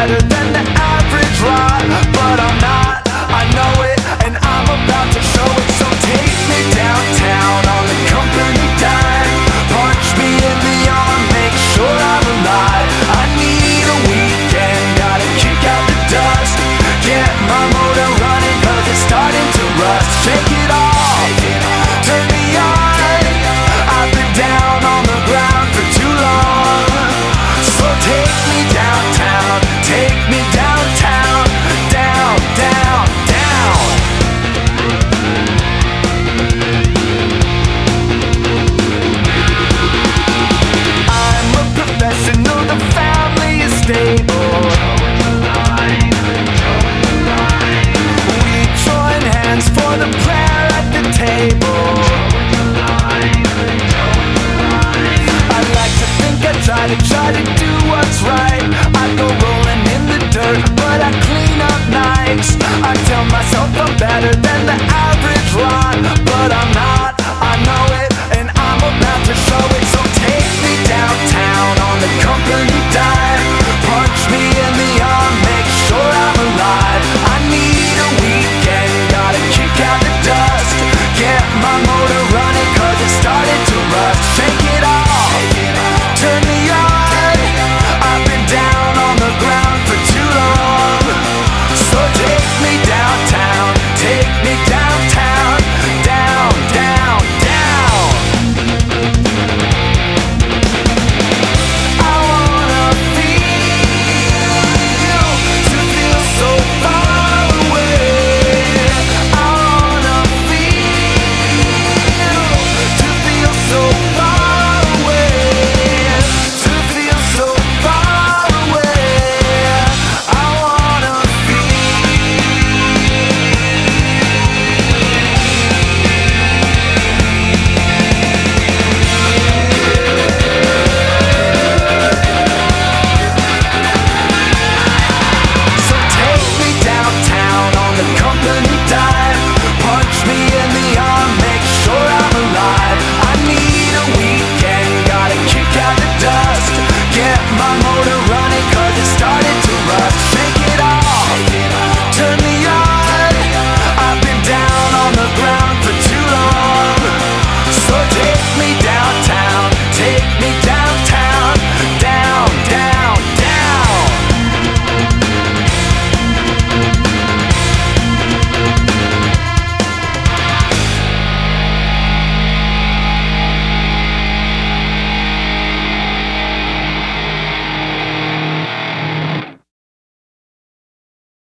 better than the average lot But I'm not, I know it, and I'm about to show it. So take me downtown on the company dime. Punch me in the arm, make sure I'm alive. I need a weekend, gotta kick out the dust. Get my motor running cause it's starting to rust. Shake